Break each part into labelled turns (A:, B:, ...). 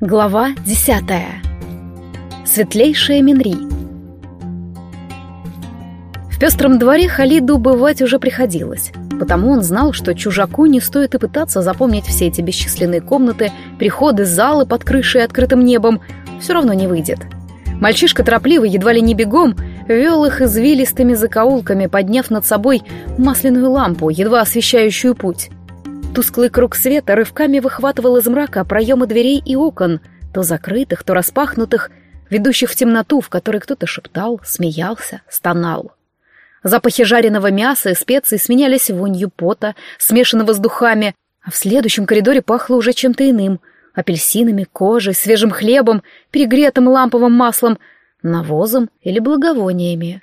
A: Глава десятая. Светлейшая Минри. В пестром дворе Халиду бывать уже приходилось, потому он знал, что чужаку не стоит и пытаться запомнить все эти бесчисленные комнаты, приходы, залы под крышей и открытым небом, все равно не выйдет. Мальчишка торопливый, едва ли не бегом, вел их извилистыми закоулками, подняв над собой масляную лампу, едва освещающую путь. Тусклый круг света рывками выхватывал из мрака проемы дверей и окон, то закрытых, то распахнутых, ведущих в темноту, в которой кто-то шептал, смеялся, стонал. Запахи жареного мяса и специй сменялись вонью пота, смешанного с духами, а в следующем коридоре пахло уже чем-то иным — апельсинами, кожей, свежим хлебом, перегретым ламповым маслом, навозом или благовониями.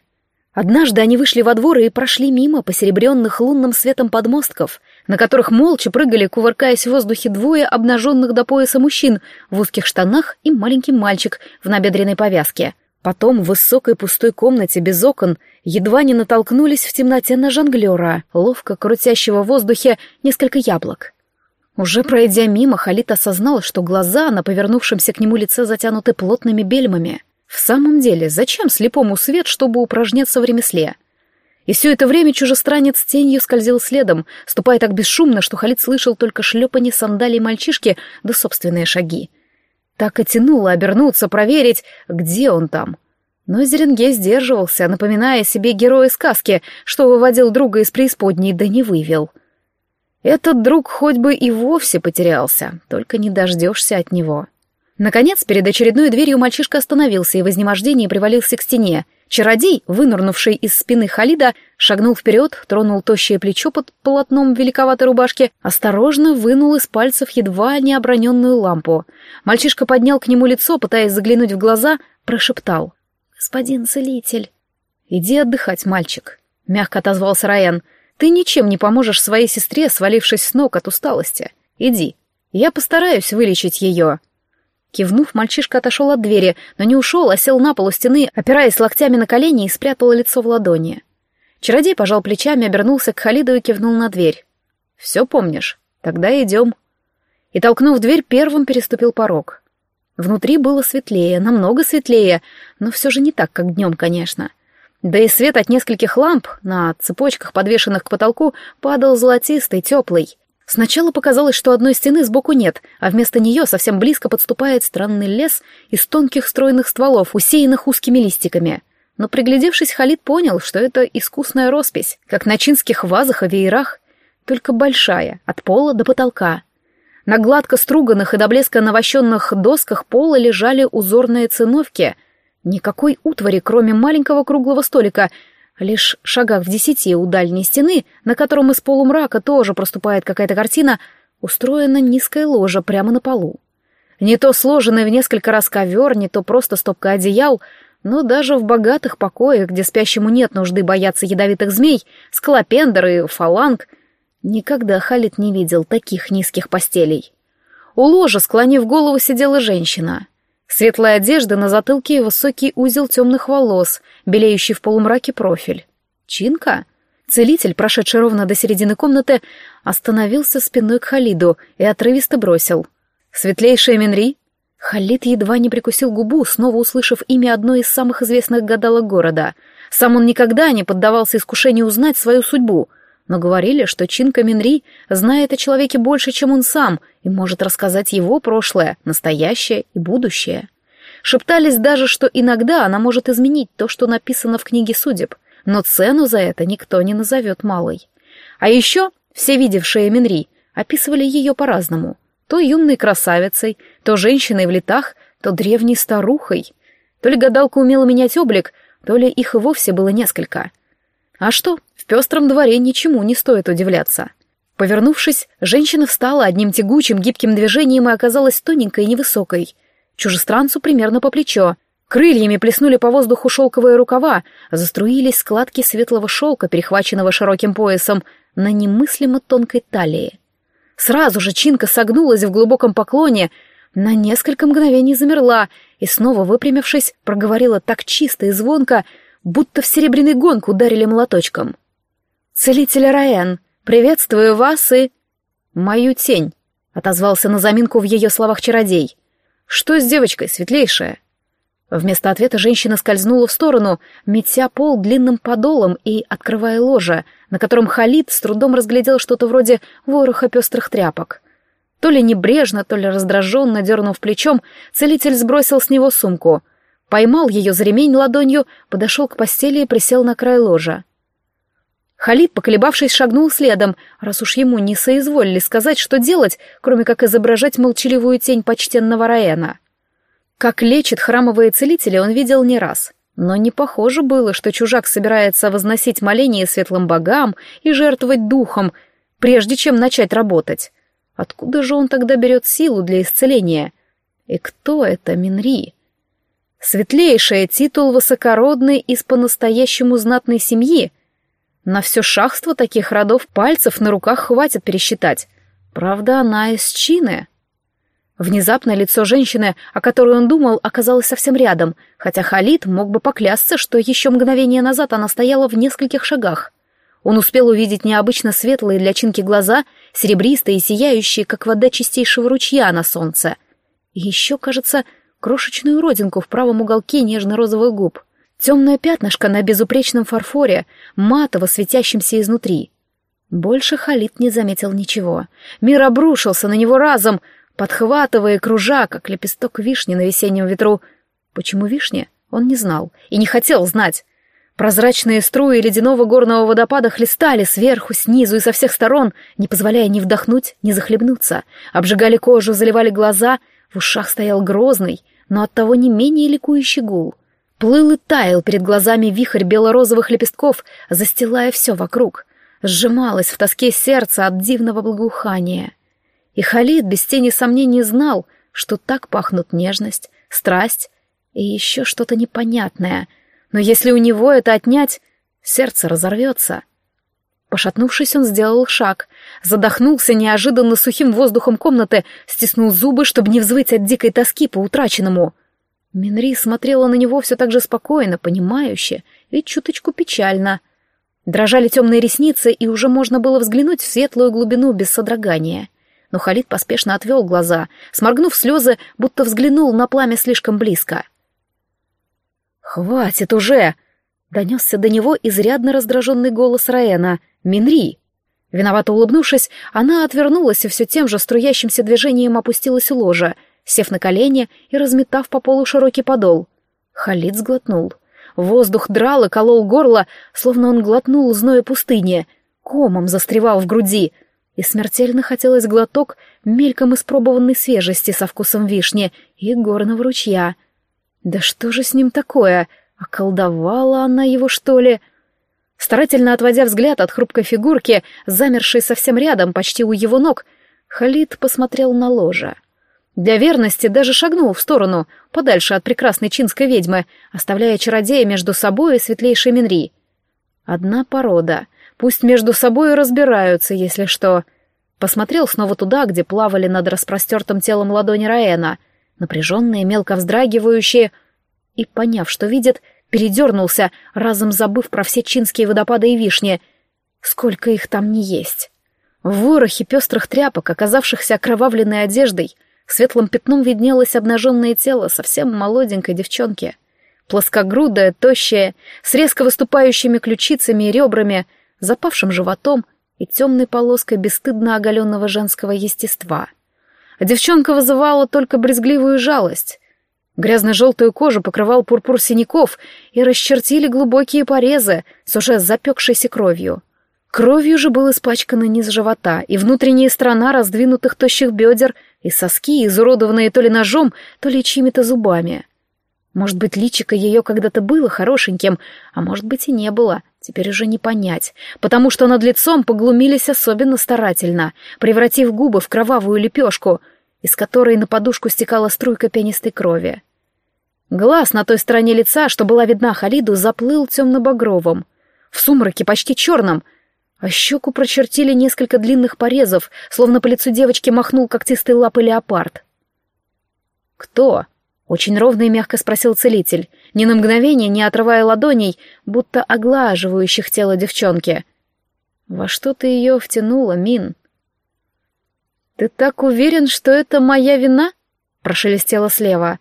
A: Однажды они вышли во двор и прошли мимо посеребренных лунным светом подмостков, на которых молча прыгали, кувыркаясь в воздухе двое обнаженных до пояса мужчин в узких штанах и маленький мальчик в набедренной повязке. Потом в высокой пустой комнате без окон едва не натолкнулись в темноте на жонглера, ловко крутящего в воздухе несколько яблок. Уже пройдя мимо, Халит осознал, что глаза на повернувшемся к нему лице затянуты плотными бельмами. В самом деле, зачем слепому свет, чтобы упражняться в ремесле? И все это время чужестранец тенью скользил следом, ступая так бесшумно, что Халид слышал только шлепанье сандалий мальчишки да собственные шаги. Так и тянуло обернуться, проверить, где он там. Но Зеренгей сдерживался, напоминая себе героя сказки, что выводил друга из преисподней, да не вывел. Этот друг хоть бы и вовсе потерялся, только не дождешься от него. Наконец, перед очередной дверью мальчишка остановился и в изнемождении привалился к стене. Чародей, вынырнувший из спины Халида, шагнул вперед, тронул тощее плечо под полотном великоватой рубашки, осторожно вынул из пальцев едва не оброненную лампу. Мальчишка поднял к нему лицо, пытаясь заглянуть в глаза, прошептал. «Господин целитель». «Иди отдыхать, мальчик», — мягко отозвался Райан. «Ты ничем не поможешь своей сестре, свалившись с ног от усталости. Иди. Я постараюсь вылечить ее». Кивнув, мальчишка отошел от двери, но не ушел, а сел на полу стены, опираясь локтями на колени и спрятал лицо в ладони. Чародей пожал плечами, обернулся к Халиду и кивнул на дверь. «Все помнишь? Тогда идем». И, толкнув дверь, первым переступил порог. Внутри было светлее, намного светлее, но все же не так, как днем, конечно. Да и свет от нескольких ламп на цепочках, подвешенных к потолку, падал золотистый, теплый. Сначала показалось, что одной стены сбоку нет, а вместо нее совсем близко подступает странный лес из тонких стройных стволов, усеянных узкими листиками. Но приглядевшись, Халид понял, что это искусная роспись, как на чинских вазах и веерах, только большая, от пола до потолка. На гладко струганных и до блеска навощенных досках пола лежали узорные циновки. Никакой утвари, кроме маленького круглого столика — Лишь в шагах в десяти у дальней стены, на котором из полумрака тоже проступает какая-то картина, устроена низкая ложа прямо на полу. Не то сложенный в несколько раз ковер, не то просто стопка одеял, но даже в богатых покоях, где спящему нет нужды бояться ядовитых змей, скалопендр и фаланг, никогда Халит не видел таких низких постелей. У ложа, склонив голову, сидела женщина. Светлая одежда на затылке и высокий узел темных волос, белеющий в полумраке профиль. Чинка? Целитель, прошедший ровно до середины комнаты, остановился спиной к Халиду и отрывисто бросил. «Светлейшая Минри?» Халид едва не прикусил губу, снова услышав имя одной из самых известных гадалок города. Сам он никогда не поддавался искушению узнать свою судьбу — но говорили, что Чинка Минри знает о человеке больше, чем он сам, и может рассказать его прошлое, настоящее и будущее. Шептались даже, что иногда она может изменить то, что написано в книге судеб, но цену за это никто не назовет малой. А еще все видевшие Минри описывали ее по-разному. То юной красавицей, то женщиной в летах, то древней старухой. То ли гадалка умела менять облик, то ли их и вовсе было несколько. А что, в пестром дворе ничему не стоит удивляться. Повернувшись, женщина встала одним тягучим, гибким движением и оказалась тоненькой и невысокой. Чужестранцу примерно по плечо. Крыльями плеснули по воздуху шелковые рукава, заструились складки светлого шелка, перехваченного широким поясом, на немыслимо тонкой талии. Сразу же Чинка согнулась в глубоком поклоне, на несколько мгновений замерла и, снова выпрямившись, проговорила так чисто и звонко, будто в серебряный гонг ударили молоточком. «Целитель Раэн, приветствую вас и...» «Мою тень», — отозвался на заминку в ее словах чародей. Что с девочкой, светлейшая?» Вместо ответа женщина скользнула в сторону, метя пол длинным подолом и открывая ложе, на котором Халид с трудом разглядел что-то вроде вороха пестрых тряпок. То ли небрежно, то ли раздраженно дернув плечом, целитель сбросил с него сумку, поймал ее за ремень ладонью, подошел к постели и присел на край ложа. Халид, поколебавшись, шагнул следом, раз уж ему не соизволили сказать, что делать, кроме как изображать молчаливую тень почтенного Раэна. Как лечит храмовые целители, он видел не раз. Но не похоже было, что чужак собирается возносить моление светлым богам и жертвовать духом, прежде чем начать работать. Откуда же он тогда берет силу для исцеления? И кто это Минри? Светлейший титул высокородный из по-настоящему знатной семьи. На все шахство таких родов пальцев на руках хватит пересчитать. Правда, она из Чины. Внезапно лицо женщины, о которой он думал, оказалось совсем рядом, хотя Халид мог бы поклясться, что еще мгновение назад она стояла в нескольких шагах. Он успел увидеть необычно светлые для чинки глаза, серебристые и сияющие, как вода чистейшего ручья на солнце. И еще, кажется, крошечную родинку в правом уголке нежно-розовых губ. Темное пятнышко на безупречном фарфоре, матово светящемся изнутри. Больше Халид не заметил ничего. Мир обрушился на него разом — подхватывая кружа, как лепесток вишни на весеннем ветру. Почему вишня? Он не знал и не хотел знать. Прозрачные струи ледяного горного водопада хлестали сверху, снизу и со всех сторон, не позволяя ни вдохнуть, ни захлебнуться. Обжигали кожу, заливали глаза, в ушах стоял грозный, но оттого не менее ликующий гул. Плыл и таял перед глазами вихрь бело-розовых лепестков, застилая все вокруг. Сжималось в тоске сердце от дивного благоухания — и Халид без тени сомнений знал, что так пахнут нежность, страсть и еще что-то непонятное. Но если у него это отнять, сердце разорвется. Пошатнувшись, он сделал шаг, задохнулся неожиданно сухим воздухом комнаты, стиснул зубы, чтобы не взвыть от дикой тоски по утраченному. Минри смотрела на него все так же спокойно, понимающе и чуточку печально. Дрожали темные ресницы, и уже можно было взглянуть в светлую глубину без содрогания но Халид поспешно отвел глаза, сморгнув слезы, будто взглянул на пламя слишком близко. «Хватит уже!» — донесся до него изрядно раздраженный голос Раэна. «Минри!» Виновато улыбнувшись, она отвернулась и все тем же струящимся движением опустилась у ложа, сев на колени и разметав по полу широкий подол. Халид сглотнул. Воздух драл и колол горло, словно он глотнул зноя пустыни. Комом застревал в груди — и смертельно хотелось глоток мельком испробованной свежести со вкусом вишни и горного ручья. Да что же с ним такое? Околдовала она его, что ли? Старательно отводя взгляд от хрупкой фигурки, замершей совсем рядом, почти у его ног, Халид посмотрел на ложе. Для верности даже шагнул в сторону, подальше от прекрасной чинской ведьмы, оставляя чародея между собой и светлейшей Минри. Одна порода — Пусть между собой разбираются, если что. Посмотрел снова туда, где плавали над распростертым телом ладони Раэна, напряженные, мелко вздрагивающие, и, поняв, что видит, передернулся, разом забыв про все чинские водопады и вишни. Сколько их там не есть. В ворохе пестрых тряпок, оказавшихся окровавленной одеждой, светлым пятном виднелось обнаженное тело совсем молоденькой девчонки. Плоскогрудая, тощая, с резко выступающими ключицами и ребрами — запавшим животом и темной полоской бесстыдно оголенного женского естества. Девчонка вызывала только брезгливую жалость. Грязно-желтую кожу покрывал пурпур синяков и расчертили глубокие порезы с уже запекшейся кровью. Кровью же был испачкан низ живота и внутренняя сторона раздвинутых тощих бедер и соски, изуродованные то ли ножом, то ли чьими-то зубами. Может быть, личико ее когда-то было хорошеньким, а может быть и не было, теперь уже не понять, потому что над лицом поглумились особенно старательно, превратив губы в кровавую лепешку, из которой на подушку стекала струйка пенистой крови. Глаз на той стороне лица, что была видна Халиду, заплыл темно-багровым, в сумраке почти черным, а щеку прочертили несколько длинных порезов, словно по лицу девочки махнул когтистой лапой леопард. «Кто?» Очень ровно и мягко спросил целитель, ни на мгновение не отрывая ладоней, будто оглаживающих тело девчонки. «Во что ты ее втянула, Мин?» «Ты так уверен, что это моя вина?» прошелестело слева.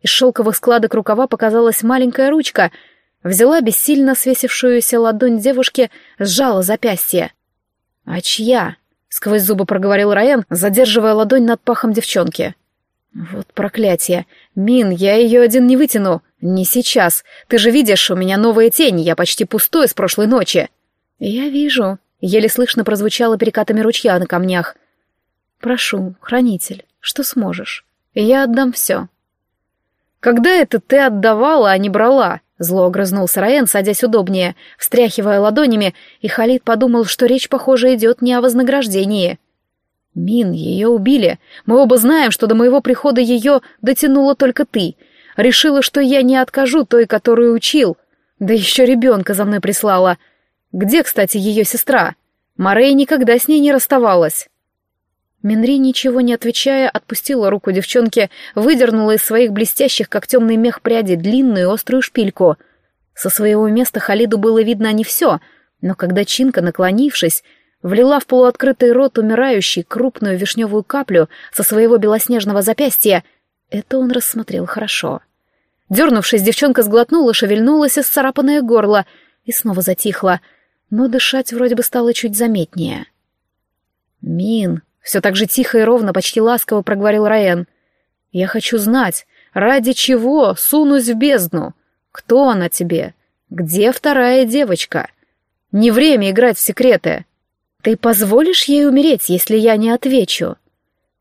A: Из шелковых складок рукава показалась маленькая ручка. Взяла бессильно свесившуюся ладонь девушки, сжала запястье. «А чья?» — сквозь зубы проговорил Райан, задерживая ладонь над пахом девчонки. «Вот проклятие! Мин, я ее один не вытяну! Не сейчас! Ты же видишь, у меня новая тень, я почти пустой с прошлой ночи!» «Я вижу», — еле слышно прозвучало перекатами ручья на камнях. «Прошу, хранитель, что сможешь, я отдам все».
B: «Когда это ты отдавала, а не брала?» Зло огрызнулся Раен, садясь удобнее, встряхивая ладонями, и Халид подумал, что речь, похоже, идет не о вознаграждении. «Мин, ее убили. Мы оба знаем, что до моего прихода ее дотянула только ты. Решила, что я не откажу той, которую учил. Да еще ребенка за мной прислала. Где, кстати, ее сестра? Морей никогда с ней не расставалась».
A: Минри, ничего не отвечая, отпустила руку девчонки, выдернула из своих блестящих, как темный мех пряди, длинную острую шпильку. Со своего места Халиду было видно не все, но когда Чинка, наклонившись, влила в полуоткрытый рот умирающий крупную вишневую каплю со своего белоснежного запястья, это он рассмотрел хорошо. Дернувшись, девчонка сглотнула, шевельнулась и сцарапанное горло, и снова затихла, но дышать вроде бы стало чуть заметнее. «Мин», все так же тихо и ровно, почти ласково проговорил Раен. «Я хочу знать, ради чего сунусь в бездну? Кто она тебе? Где вторая девочка? Не время играть в секреты. Ты позволишь ей умереть, если я не отвечу?»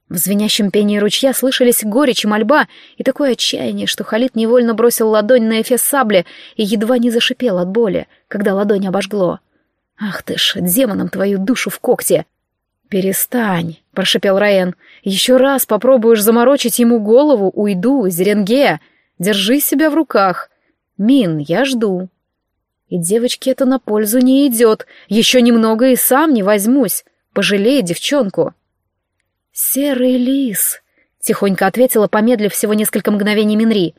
A: В звенящем пении ручья слышались горечь и мольба, и такое отчаяние, что Халид невольно бросил ладонь на эфес сабли и едва не зашипел от боли, когда ладонь обожгло. «Ах ты ж, демоном твою душу в когте!» «Перестань», — прошепел Раен. «Еще раз попробуешь заморочить ему голову, уйду из Ренгея. Держи себя в руках. Мин, я жду». И девочке это на пользу не идет. Еще немного и сам не возьмусь. Пожалей девчонку. «Серый лис», — тихонько ответила, помедлив всего несколько мгновений Минри.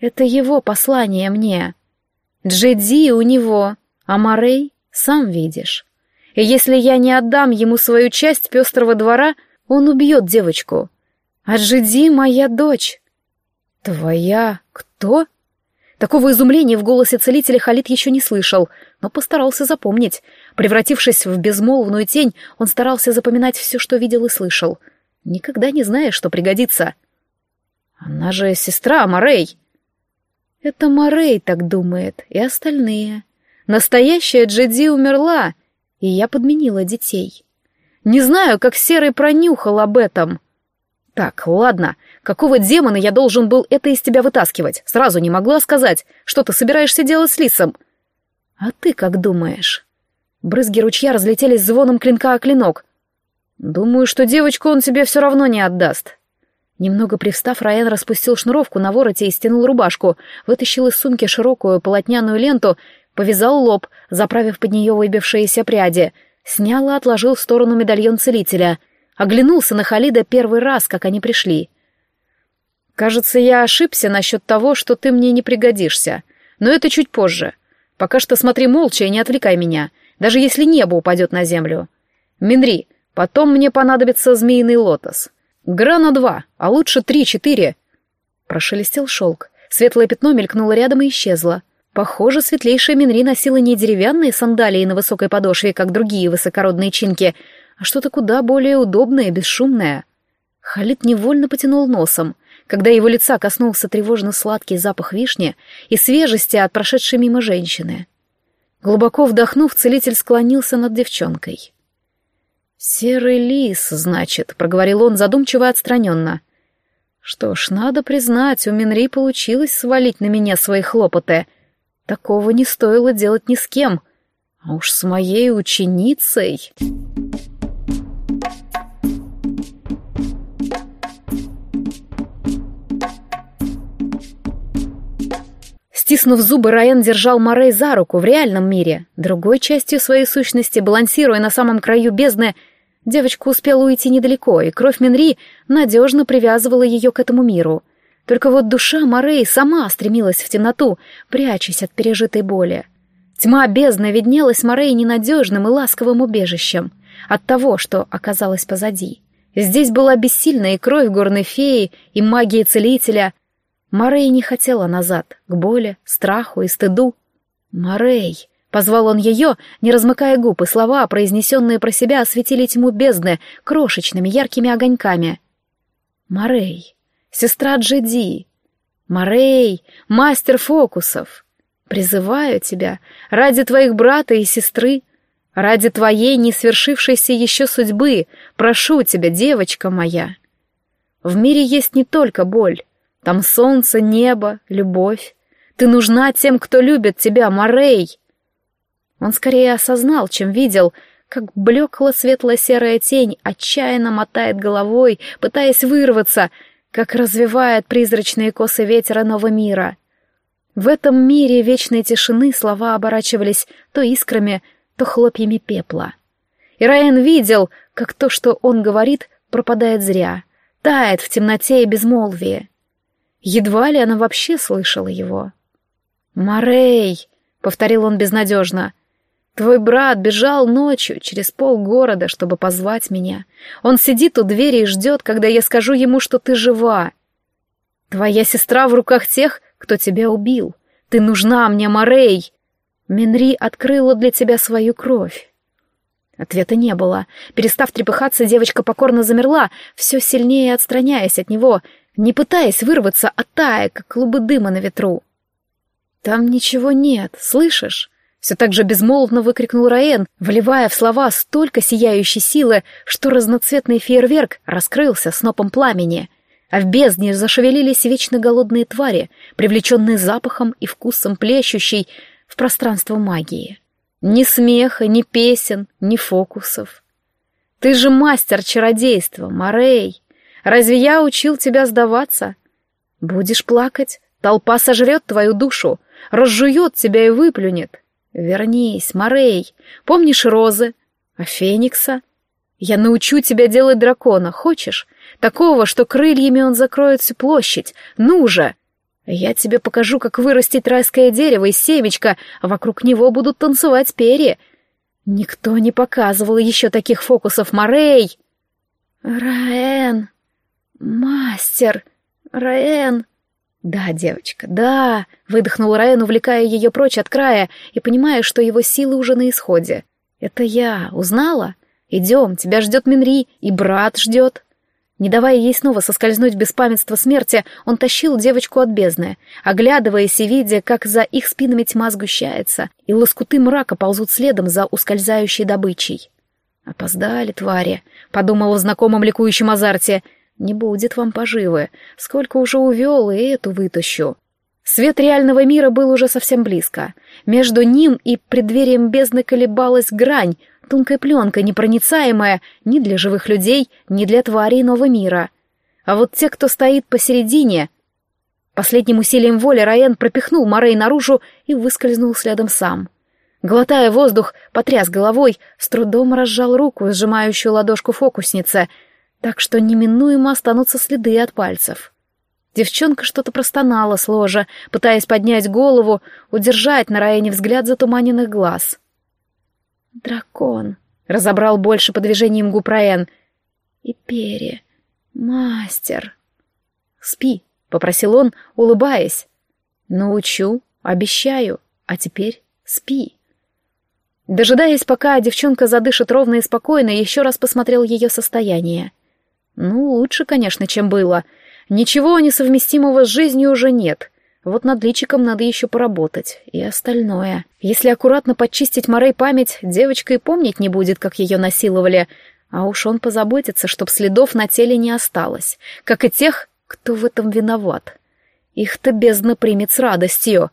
A: «Это его послание мне. Джеди у него, а Морей сам видишь». И если я не отдам ему свою часть пестрого двора, он убьет девочку. А Джиди моя дочь. Твоя кто? Такого изумления в голосе целителя Халид еще не слышал, но постарался запомнить. Превратившись в безмолвную тень, он старался запоминать все, что видел и слышал. Никогда не зная, что пригодится. Она же сестра Морей. Это Морей так думает, и остальные. Настоящая Джеди умерла, и я подменила детей. Не знаю, как Серый пронюхал об этом. Так, ладно, какого демона я должен был это из тебя вытаскивать? Сразу не могла сказать, что ты собираешься делать с лисом. А ты как думаешь? Брызги ручья разлетелись звоном клинка о клинок. Думаю, что девочку он тебе все равно не отдаст. Немного привстав, Райан распустил шнуровку на вороте и стянул рубашку, вытащил из сумки широкую полотняную ленту повязал лоб, заправив под нее выбившиеся пряди, снял и отложил в сторону медальон целителя, оглянулся на Халида первый раз, как они пришли. «Кажется, я ошибся насчет того, что ты мне не пригодишься, но это чуть позже. Пока что смотри молча и не отвлекай меня, даже если небо упадет на землю. Минри, потом мне понадобится змеиный лотос. Грана два, а лучше три-четыре». Прошелестел шелк. Светлое пятно мелькнуло рядом и исчезло. Похоже, светлейшая Минри носила не деревянные сандалии на высокой подошве, как другие высокородные чинки, а что-то куда более удобное и бесшумное. Халид невольно потянул носом, когда его лица коснулся тревожно-сладкий запах вишни и свежести от прошедшей мимо женщины. Глубоко вдохнув, целитель склонился над девчонкой. «Серый лис, значит», — проговорил он задумчиво и отстраненно. «Что ж, надо признать, у Минри получилось свалить на меня свои хлопоты», Такого не стоило делать ни с кем, а уж с моей ученицей. Стиснув зубы, Райан держал Морей за руку в реальном мире. Другой частью своей сущности, балансируя на самом краю бездны, девочка успела уйти недалеко, и кровь Минри надежно привязывала ее к этому миру — только вот душа Морей сама стремилась в темноту, прячась от пережитой боли. Тьма бездны виднелась Морей ненадежным и ласковым убежищем от того, что оказалось позади. Здесь была бессильная и кровь горной феи, и магия целителя. Морей не хотела назад, к боли, страху и стыду. «Морей!» — позвал он ее, не размыкая губ, и слова, произнесенные про себя, осветили тьму бездны крошечными яркими огоньками. «Морей! Сестра Джеди! Морей! Мастер фокусов! Призываю тебя ради твоих брата и сестры!» Ради твоей не свершившейся еще судьбы, прошу тебя, девочка моя. В мире есть не только боль. Там солнце, небо, любовь. Ты нужна тем, кто любит тебя, Морей. Он скорее осознал, чем видел, как блекла светло-серая тень отчаянно мотает головой, пытаясь вырваться, как развивает призрачные косы ветера нового мира. В этом мире вечной тишины слова оборачивались то искрами, то хлопьями пепла. И Райан видел, как то, что он говорит, пропадает зря, тает в темноте и безмолвии. Едва ли она вообще слышала его. «Морей!» — повторил он безнадежно. «Твой брат бежал ночью через полгорода, чтобы позвать меня. Он сидит у двери и ждет, когда я скажу ему, что ты жива. Твоя сестра в руках тех, кто тебя убил. Ты нужна мне, Морей!» Минри открыла для тебя свою кровь. Ответа не было. Перестав трепыхаться, девочка покорно замерла, все сильнее отстраняясь от него, не пытаясь вырваться, а тая, как клубы дыма на ветру. «Там ничего нет, слышишь?» Все так же безмолвно выкрикнул Раен, вливая в слова столько сияющей силы, что разноцветный фейерверк раскрылся снопом пламени, а в бездне зашевелились вечно голодные твари, привлеченные запахом и вкусом плещущей, в пространство магии. Ни смеха, ни песен, ни фокусов. Ты же мастер чародейства, Морей. Разве я учил тебя сдаваться? Будешь плакать, толпа сожрет твою душу, разжует тебя и выплюнет. Вернись, Морей. Помнишь розы? А феникса? Я научу тебя делать дракона, хочешь? Такого, что крыльями он закроет всю площадь. Ну же! Я тебе покажу, как вырастить райское дерево из семечка, а вокруг него будут танцевать перья. Никто не показывал еще таких фокусов, Морей. Раэн, мастер, Раэн. Да, девочка, да, выдохнул Раэн, увлекая ее прочь от края и понимая, что его силы уже на исходе. Это я, узнала? Идем, тебя ждет Минри, и брат ждет. Не давая ей снова соскользнуть в беспамятство смерти, он тащил девочку от бездны, оглядываясь и видя, как за их спинами тьма сгущается, и лоскуты мрака ползут следом за ускользающей добычей. «Опоздали, твари», — подумал в знакомом ликующем азарте. «Не будет вам поживы. Сколько уже увел, и эту вытащу». Свет реального мира был уже совсем близко. Между ним и преддверием бездны колебалась грань — Тонкая пленка, непроницаемая ни для живых людей, ни для тварей нового мира. А вот те, кто стоит посередине... Последним усилием воли Раен пропихнул Морей наружу и выскользнул следом сам. Глотая воздух, потряс головой, с трудом разжал руку, сжимающую ладошку фокусницы, так что неминуемо останутся следы от пальцев. Девчонка что-то простонала с ложа, пытаясь поднять голову, удержать на Раэне взгляд затуманенных глаз — Дракон. Разобрал больше по движениям губ Раэн. И перья. Мастер. Спи, попросил он, улыбаясь. Научу, обещаю. А теперь спи. Дожидаясь, пока девчонка задышит ровно и спокойно, еще раз посмотрел ее состояние. Ну, лучше, конечно, чем было. Ничего несовместимого с жизнью уже нет. Вот над личиком надо еще поработать. И остальное. Если аккуратно подчистить Морей память, девочка и помнить не будет, как ее насиловали. А уж он позаботится, чтоб следов на теле не осталось. Как и тех, кто в этом виноват. Их-то бездна примет с радостью.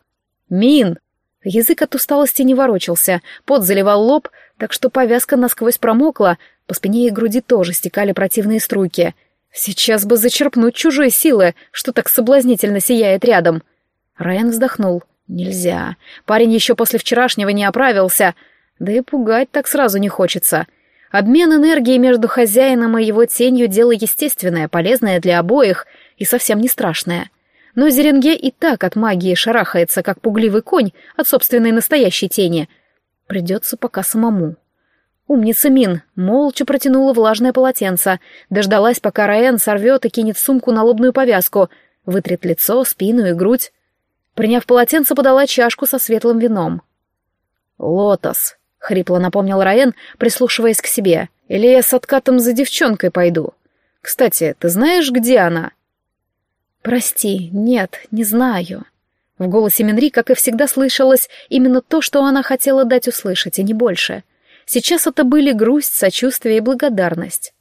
A: Мин! Язык от усталости не ворочался, пот заливал лоб, так что повязка насквозь промокла, по спине и груди тоже стекали противные струйки. Сейчас бы зачерпнуть чужие силы, что так соблазнительно сияет рядом — Райан вздохнул. Нельзя. Парень еще после вчерашнего не оправился. Да и пугать так сразу не хочется. Обмен энергией между хозяином и его тенью — дело естественное, полезное для обоих и совсем не страшное. Но Зеренге и так от магии шарахается, как пугливый конь от собственной настоящей тени. Придется пока самому.
B: Умница Мин молча протянула влажное полотенце, дождалась, пока Раен сорвет и кинет сумку на лобную повязку, вытрет лицо, спину и грудь. Приняв полотенце, подала чашку со светлым вином. «Лотос», — хрипло напомнил Раен, прислушиваясь к себе. «Или я с откатом за девчонкой пойду? Кстати, ты знаешь, где она?» «Прости, нет, не знаю». В голосе Минри, как и всегда, слышалось именно то, что она хотела дать услышать, и не больше. Сейчас это были грусть, сочувствие и благодарность.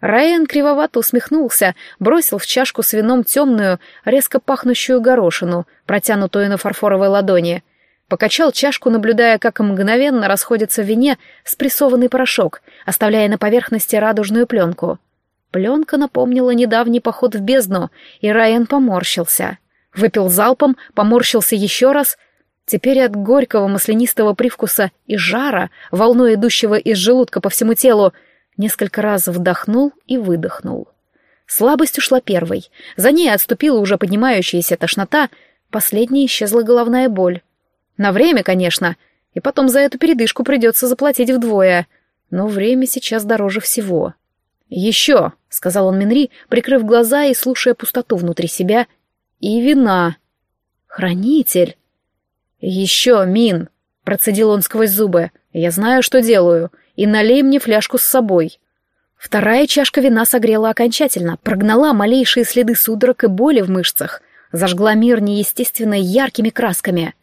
B: Райан кривовато усмехнулся, бросил в чашку с вином темную, резко пахнущую горошину, протянутую на фарфоровой ладони. Покачал чашку, наблюдая, как мгновенно расходится в вине спрессованный порошок, оставляя на поверхности радужную пленку. Пленка напомнила недавний поход в бездну, и Райан поморщился. Выпил залпом, поморщился еще раз. Теперь от горького маслянистого привкуса и жара, волной идущего из желудка по всему телу, Несколько раз вдохнул и выдохнул. Слабость ушла первой. За ней отступила уже поднимающаяся тошнота, последней исчезла головная боль. На время, конечно, и потом за эту передышку придется заплатить вдвое. Но время сейчас дороже всего. «Еще», — сказал он Минри, прикрыв глаза и слушая пустоту внутри себя, — «и вина». «Хранитель». «Еще, Мин», — процедил он сквозь зубы, — «я знаю, что делаю и налей мне фляжку с собой». Вторая чашка вина согрела окончательно, прогнала малейшие следы судорог и боли в мышцах, зажгла мир неестественно яркими красками.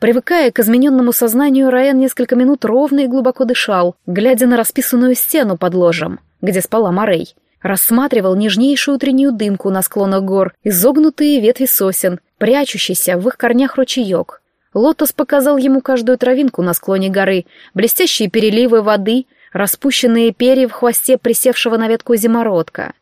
B: Привыкая к измененному сознанию, Раен несколько минут ровно и глубоко дышал, глядя на расписанную стену под ложем, где спала Морей. Рассматривал нежнейшую утреннюю дымку на склонах гор, изогнутые ветви сосен, прячущийся в их корнях ручеек — Лотос показал ему каждую травинку на склоне горы, блестящие переливы воды, распущенные перья в хвосте присевшего на ветку зимородка.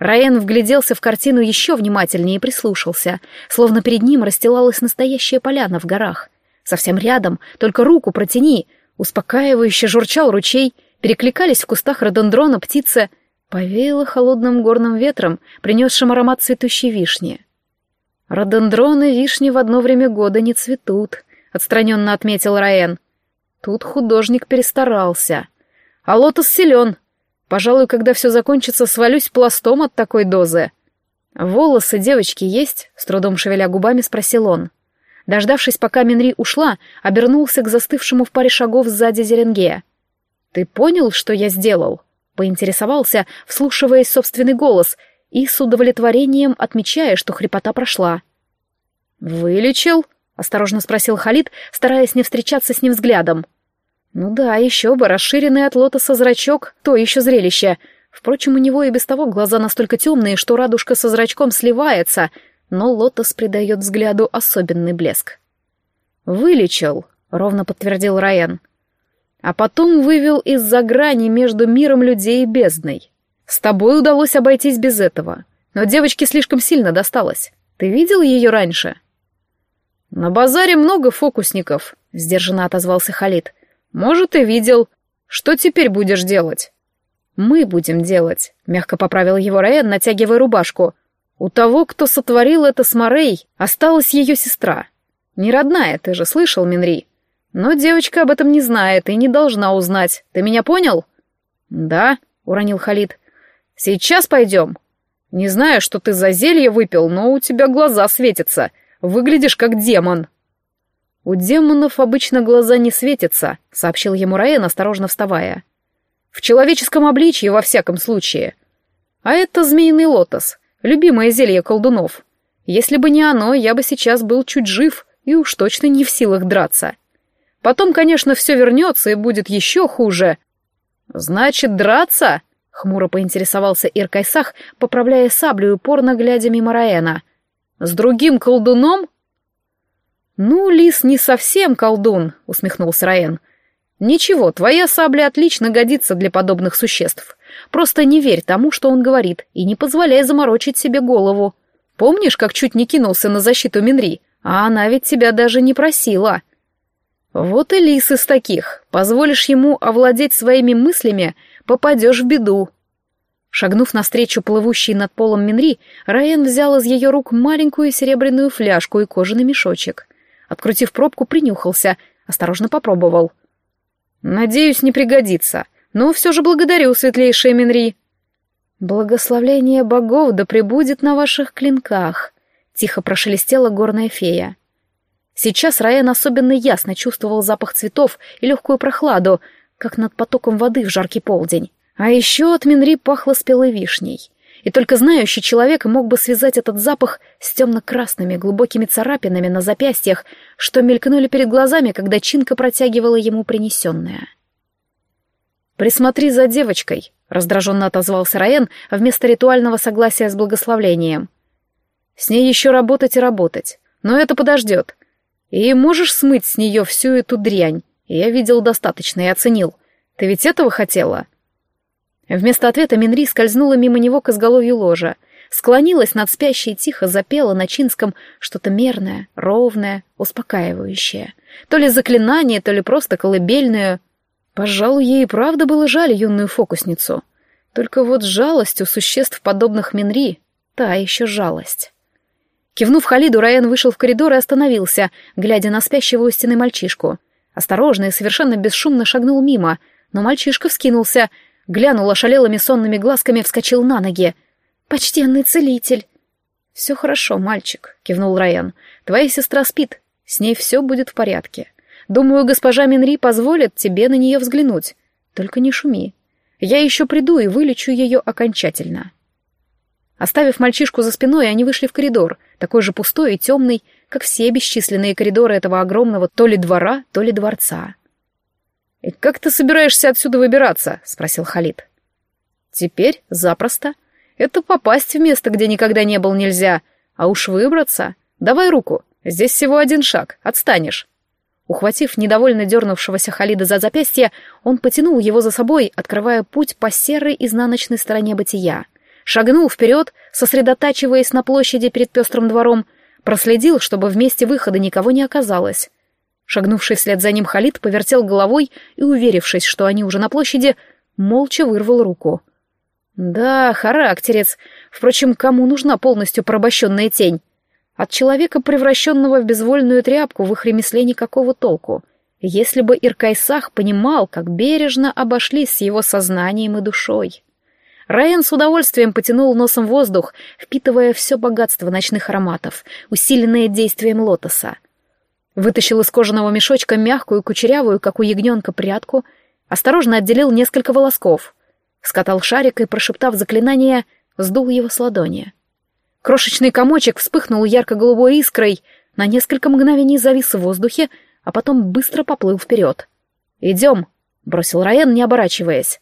B: Раен вгляделся в картину еще внимательнее и прислушался, словно перед ним расстилалась настоящая поляна в горах. Совсем рядом, только руку протяни, успокаивающе журчал ручей, перекликались в кустах рододендрона птицы, повеяло холодным горным ветром, принесшим аромат цветущей вишни. «Рододендроны вишни в одно время года не цветут», — отстраненно отметил Раен. Тут художник перестарался. А лотос силен. Пожалуй, когда все закончится, свалюсь пластом от такой дозы. «Волосы девочки есть?» — с трудом шевеля губами спросил он. Дождавшись, пока Минри ушла, обернулся к застывшему в паре шагов сзади Зеренге. «Ты понял, что я сделал?» — поинтересовался, вслушиваясь собственный голос — и с удовлетворением отмечая, что хрипота прошла. «Вылечил?» — осторожно спросил Халид, стараясь не встречаться с ним взглядом. «Ну да, еще бы, расширенный от лотоса зрачок, то еще зрелище. Впрочем, у него и без того глаза настолько темные, что радужка со зрачком сливается, но лотос придает взгляду особенный блеск». «Вылечил», — ровно подтвердил Райан. «А потом вывел из-за грани между миром людей и бездной. С тобой удалось обойтись без этого. Но девочке слишком сильно досталось. Ты видел ее раньше?» «На базаре много фокусников», — сдержанно отозвался Халид. «Может, и видел. Что теперь будешь делать?» «Мы будем делать», — мягко поправил его Райан, натягивая рубашку. «У того, кто сотворил это с Морей, осталась ее сестра. Не родная, ты же слышал, Минри. Но девочка об этом не знает и не должна узнать. Ты меня понял?» «Да», — уронил Халид. Сейчас пойдем. Не знаю, что ты за зелье выпил, но у тебя глаза светятся. Выглядишь как демон». «У демонов обычно глаза не светятся», — сообщил ему Раен, осторожно вставая. «В человеческом обличье, во всяком случае. А это змеиный лотос, любимое зелье колдунов. Если бы не оно, я бы сейчас был чуть жив и уж точно не в силах драться. Потом, конечно, все вернется и будет еще хуже». «Значит, драться?» Хмуро поинтересовался Иркайсах, поправляя саблю упорно глядя мимо Раэна. «С другим колдуном?» «Ну, лис не совсем колдун», — усмехнулся Раен. «Ничего, твоя сабля отлично годится для подобных существ. Просто не верь тому, что он говорит, и не позволяй заморочить себе голову. Помнишь, как чуть не кинулся на защиту Минри? А она ведь тебя даже не просила». «Вот и лис из таких. Позволишь ему овладеть своими мыслями — попадешь в беду. Шагнув навстречу плывущей над полом Минри, Раен взял из ее рук маленькую серебряную фляжку и кожаный мешочек. Открутив пробку, принюхался, осторожно попробовал. «Надеюсь, не пригодится, но все же благодарю, светлейшая Минри».
A: «Благословление богов да пребудет на ваших клинках», — тихо прошелестела горная фея. Сейчас Раен особенно ясно чувствовал запах цветов и легкую прохладу, как над потоком воды в жаркий полдень. А еще от Минри пахло спелой вишней. И только знающий человек мог бы связать этот запах с темно-красными глубокими царапинами на запястьях, что мелькнули перед глазами, когда Чинка протягивала ему принесенное. «Присмотри за девочкой», — раздраженно отозвался Раен вместо ритуального согласия с благословлением. «С ней еще работать и работать, но это подождет. И можешь смыть с нее всю эту дрянь. Я видел достаточно и оценил. Ты ведь этого хотела?» Вместо ответа Минри скользнула мимо него к изголовью ложа, склонилась над спящей и тихо запела на чинском что-то мерное, ровное, успокаивающее. То ли заклинание, то ли просто колыбельное. Пожалуй, ей и правда было жаль юную фокусницу. Только вот жалость у существ, подобных Минри, та еще жалость. Кивнув Халиду, Райан вышел в коридор и остановился, глядя на спящего у стены мальчишку. Осторожно и совершенно бесшумно шагнул мимо, но мальчишка вскинулся, глянул ошалелыми сонными глазками, вскочил на ноги. «Почтенный целитель!» «Все хорошо, мальчик», — кивнул Райан. «Твоя сестра спит, с ней все будет в порядке. Думаю, госпожа Минри позволит тебе на нее взглянуть. Только не шуми. Я еще приду и вылечу ее окончательно». Оставив мальчишку за спиной, они вышли в коридор, такой же пустой и темный, как все бесчисленные коридоры этого огромного то ли двора, то ли дворца. «И как ты собираешься отсюда выбираться?» — спросил Халид. «Теперь запросто. Это попасть в место, где никогда не был, нельзя. А уж выбраться... Давай руку. Здесь всего один шаг. Отстанешь». Ухватив недовольно дернувшегося Халида за запястье, он потянул его за собой, открывая путь по серой изнаночной стороне бытия — шагнул вперед, сосредотачиваясь на площади перед пестрым двором, проследил, чтобы вместе выхода никого не оказалось. Шагнувший вслед за ним Халид повертел головой и, уверившись, что они уже на площади, молча вырвал руку. Да, характерец. Впрочем, кому нужна полностью порабощенная тень? От человека, превращенного в безвольную тряпку, в их ремесле никакого толку. Если бы Иркайсах понимал, как бережно обошлись с его сознанием и душой. Райан с удовольствием потянул носом воздух, впитывая все богатство ночных ароматов, усиленное действием лотоса. Вытащил из кожаного мешочка мягкую, кучерявую, как у ягненка, прядку, осторожно отделил несколько волосков, скатал шарик и, прошептав заклинание, сдул его с ладони. Крошечный комочек вспыхнул ярко-голубой искрой, на несколько мгновений завис в воздухе, а потом быстро поплыл вперед. «Идем», — бросил Райан, не оборачиваясь.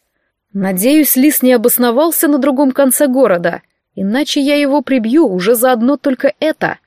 A: Надеюсь, лис не обосновался на другом конце города, иначе я его прибью уже за одно только это.